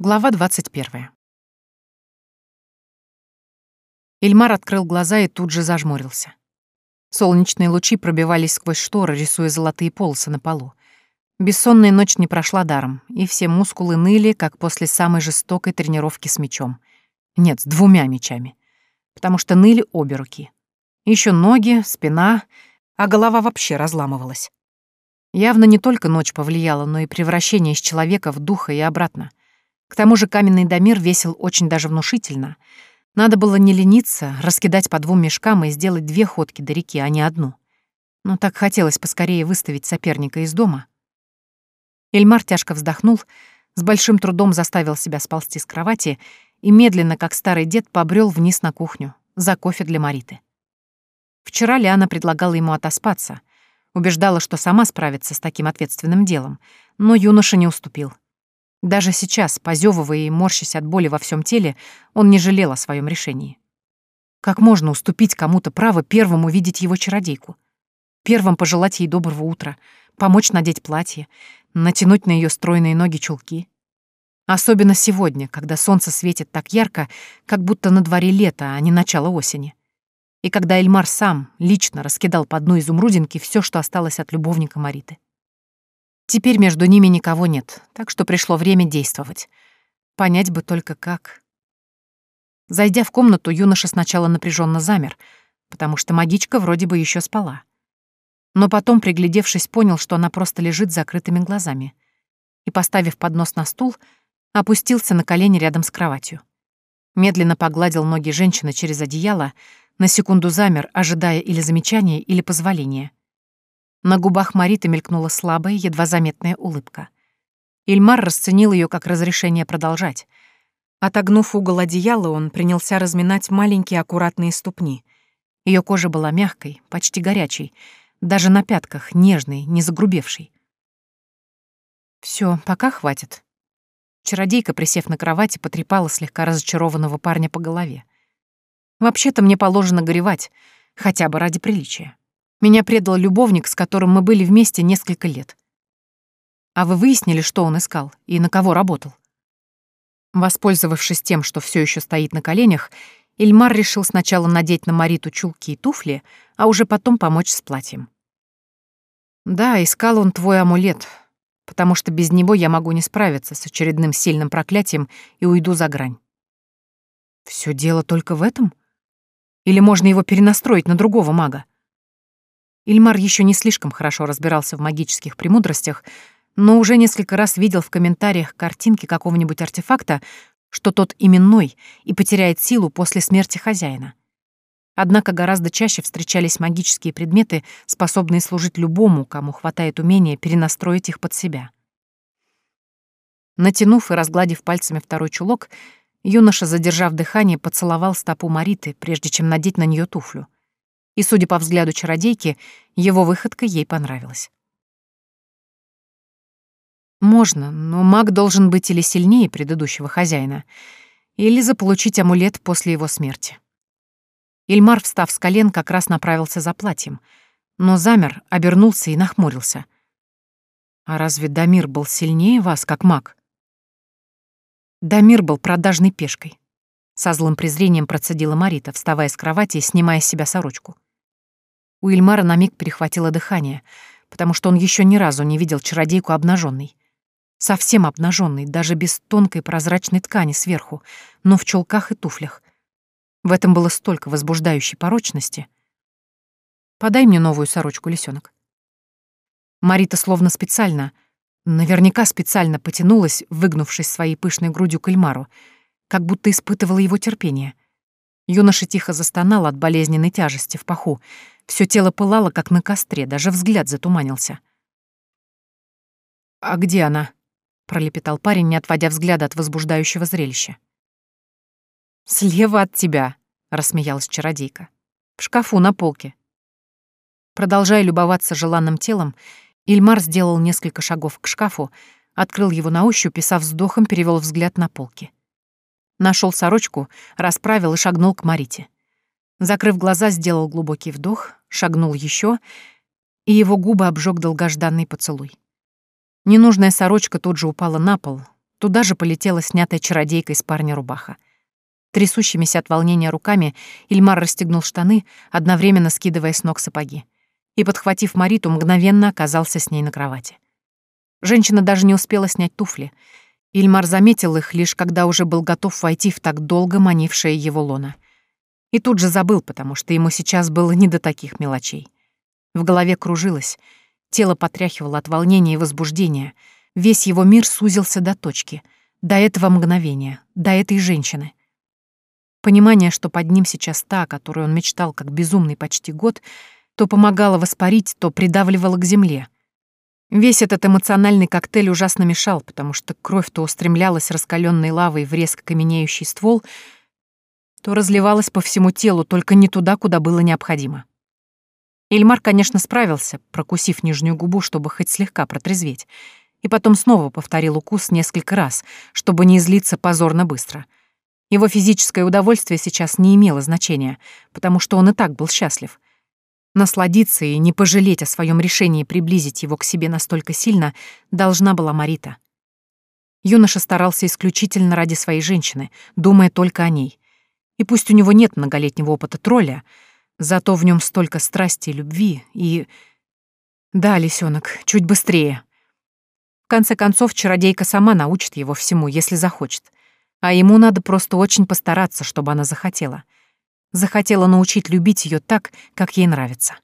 Глава 21. Ильмар открыл глаза и тут же зажмурился. Солнечные лучи пробивались сквозь шторы, рисуя золотые полосы на полу. Бессонная ночь не прошла даром, и все мускулы ныли, как после самой жестокой тренировки с мечом. Нет, с двумя мечами. Потому что ныли обе руки. Еще ноги, спина, а голова вообще разламывалась. Явно не только ночь повлияла, но и превращение из человека в духа и обратно. К тому же каменный домир весил очень даже внушительно. Надо было не лениться, раскидать по двум мешкам и сделать две ходки до реки, а не одну. Но так хотелось поскорее выставить соперника из дома. Эльмар тяжко вздохнул, с большим трудом заставил себя сползти с кровати и медленно, как старый дед, побрел вниз на кухню, за кофе для Мариты. Вчера Лиана предлагала ему отоспаться, убеждала, что сама справится с таким ответственным делом, но юноша не уступил — даже сейчас, позевывая и морщась от боли во всем теле, он не жалел о своем решении. Как можно уступить кому-то право первым увидеть его чародейку? Первым пожелать ей доброго утра, помочь надеть платье, натянуть на ее стройные ноги чулки? Особенно сегодня, когда солнце светит так ярко, как будто на дворе лето, а не начало осени. И когда Эльмар сам лично раскидал по дну изумрудинки все, что осталось от любовника Мариты. Теперь между ними никого нет, так что пришло время действовать. Понять бы только как. Зайдя в комнату, юноша сначала напряженно замер, потому что магичка вроде бы еще спала. Но потом, приглядевшись, понял, что она просто лежит с закрытыми глазами. И, поставив поднос на стул, опустился на колени рядом с кроватью. Медленно погладил ноги женщины через одеяло, на секунду замер, ожидая или замечания, или позволения. На губах Мариты мелькнула слабая, едва заметная улыбка. Ильмар расценил ее как разрешение продолжать. Отогнув угол одеяла, он принялся разминать маленькие аккуратные ступни. Ее кожа была мягкой, почти горячей, даже на пятках, нежной, не загрубевшей. Все, пока хватит. Чародейка, присев на кровати, потрепала слегка разочарованного парня по голове. «Вообще-то мне положено горевать, хотя бы ради приличия. Меня предал любовник, с которым мы были вместе несколько лет. А вы выяснили, что он искал и на кого работал? Воспользовавшись тем, что все еще стоит на коленях, Ильмар решил сначала надеть на Мариту чулки и туфли, а уже потом помочь с платьем. Да, искал он твой амулет, потому что без него я могу не справиться с очередным сильным проклятием и уйду за грань. Все дело только в этом? Или можно его перенастроить на другого мага? Ильмар еще не слишком хорошо разбирался в магических премудростях, но уже несколько раз видел в комментариях картинки какого-нибудь артефакта, что тот именной и потеряет силу после смерти хозяина. Однако гораздо чаще встречались магические предметы, способные служить любому, кому хватает умения перенастроить их под себя. Натянув и разгладив пальцами второй чулок, юноша, задержав дыхание, поцеловал стопу Мариты, прежде чем надеть на нее туфлю — и, судя по взгляду чародейки, его выходка ей понравилась. Можно, но маг должен быть или сильнее предыдущего хозяина, или заполучить амулет после его смерти. Ильмар, встав с колен, как раз направился за платьем, но замер, обернулся и нахмурился. «А разве Дамир был сильнее вас, как маг?» Дамир был продажной пешкой. Со злым презрением процедила Марита, вставая с кровати и снимая с себя сорочку. У Ильмара на миг перехватило дыхание, потому что он еще ни разу не видел чародейку обнаженной. Совсем обнаженной, даже без тонкой прозрачной ткани сверху, но в чулках и туфлях. В этом было столько возбуждающей порочности. «Подай мне новую сорочку, лисенок. Марита словно специально, наверняка специально потянулась, выгнувшись своей пышной грудью к Эльмару, как будто испытывала его терпение. Юноша тихо застонал от болезненной тяжести в паху, все тело пылало, как на костре, даже взгляд затуманился. «А где она?» — пролепетал парень, не отводя взгляда от возбуждающего зрелища. «Слева от тебя», — рассмеялась чародейка. «В шкафу на полке». Продолжая любоваться желанным телом, Ильмар сделал несколько шагов к шкафу, открыл его на ощупь и со вздохом перевел взгляд на полки. Нашел сорочку, расправил и шагнул к Марите. Закрыв глаза, сделал глубокий вдох, шагнул еще, и его губы обжег долгожданный поцелуй. Ненужная сорочка тут же упала на пол, Туда же полетела снятая чародейкой с парня рубаха. Трясущимися от волнения руками Ильмар расстегнул штаны, одновременно скидывая с ног сапоги. И, подхватив Мариту, мгновенно оказался с ней на кровати. Женщина даже не успела снять туфли. Ильмар заметил их, лишь когда уже был готов войти в так долго манившее его лона. И тут же забыл, потому что ему сейчас было не до таких мелочей. В голове кружилось, тело потряхивало от волнения и возбуждения. Весь его мир сузился до точки, до этого мгновения, до этой женщины. Понимание, что под ним сейчас та, которую он мечтал как безумный почти год, то помогало воспарить, то придавливало к земле — Весь этот эмоциональный коктейль ужасно мешал, потому что кровь то устремлялась раскаленной лавой в резко каменеющий ствол, то разливалась по всему телу, только не туда, куда было необходимо. Ильмар, конечно, справился, прокусив нижнюю губу, чтобы хоть слегка протрезветь, и потом снова повторил укус несколько раз, чтобы не излиться позорно быстро. Его физическое удовольствие сейчас не имело значения, потому что он и так был счастлив — Насладиться и не пожалеть о своем решении приблизить его к себе настолько сильно должна была Марита. Юноша старался исключительно ради своей женщины, думая только о ней. И пусть у него нет многолетнего опыта тролля, зато в нем столько страсти и любви, и... Да, лисенок, чуть быстрее. В конце концов, чародейка сама научит его всему, если захочет. А ему надо просто очень постараться, чтобы она захотела — захотела научить любить ее так, как ей нравится.